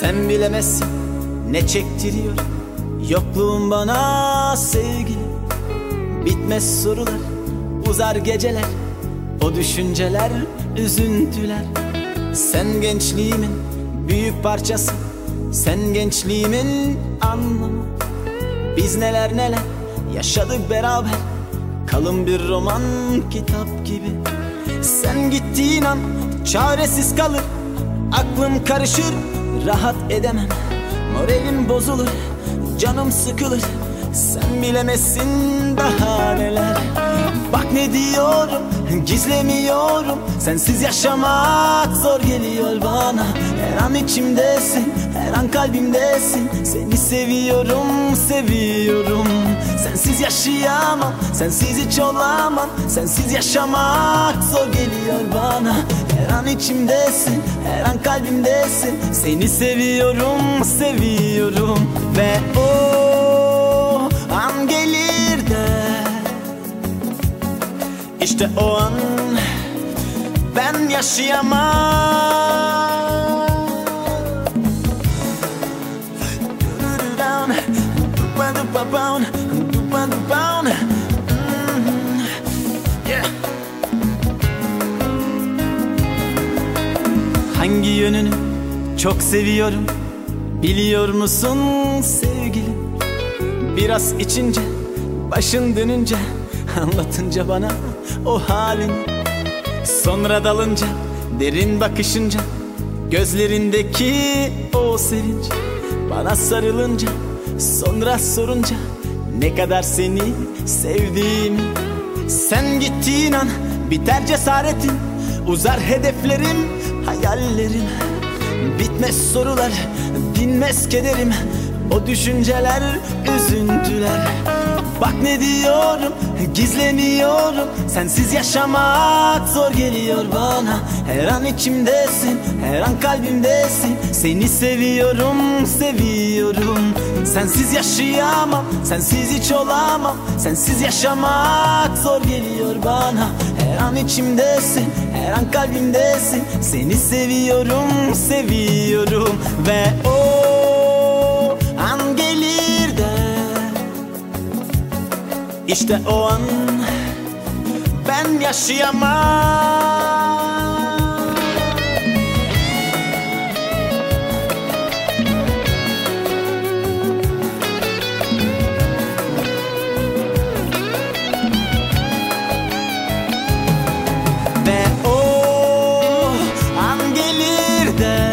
Sen bilemezsin ne çektiriyor. Yokluğun bana sevgili Bitmez sorular uzar geceler. O düşünceler üzüntüler. Sen gençliğimin büyük parçası. Sen gençliğimin anlamı. Biz neler neler yaşadık beraber. Kalın bir roman kitap gibi. Sen gittiğin an çaresiz kalır. Aklım karışır rahat edemem. Moralim bozulur. Canım sıkılır Sen bilemezsin daha neler Bak ne diyorum gizlemiyorum. Sensiz yaşamak zor geliyor bana. Her an içimdesin her an kalbimdesin. Seni seviyorum seviyorum. Sensiz yaşayamam sensiz hiç olamam. Sensiz yaşamak zor geliyor bana. Her an içimdesin her an kalbimdesin. Seni seviyorum seviyorum. Ve o işte o an ben yaşayamam. Hangi yönünü çok seviyorum Biliyor musun sevgilim Biraz içince başın dönünce Anlatınca bana o halin. Sonra dalınca derin bakışınca Gözlerindeki o sevinç. Bana sarılınca sonra sorunca Ne kadar seni sevdiğimi. Sen gittiğin an biter cesaretin Uzar hedeflerim hayallerim. Bitmez sorular dinmez kederim O düşünceler üzüntüler. Bak ne diyorum gizleniyorum. Sensiz yaşamak zor geliyor bana. Her an içimdesin her an kalbimdesin. Seni seviyorum seviyorum. Sensiz yaşayamam sensiz hiç olamam. Sensiz yaşamak zor geliyor bana. Her an içimdesin her an kalbimdesin. Seni seviyorum seviyorum. Ve o işte o an ben yaşayamam. Ve o an gelir de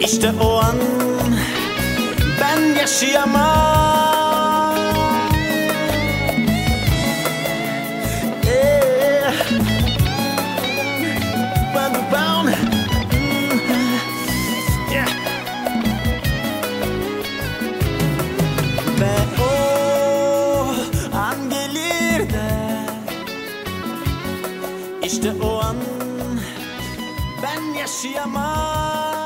işte o an ben yaşayamam İşte o an. Ben yaşayamam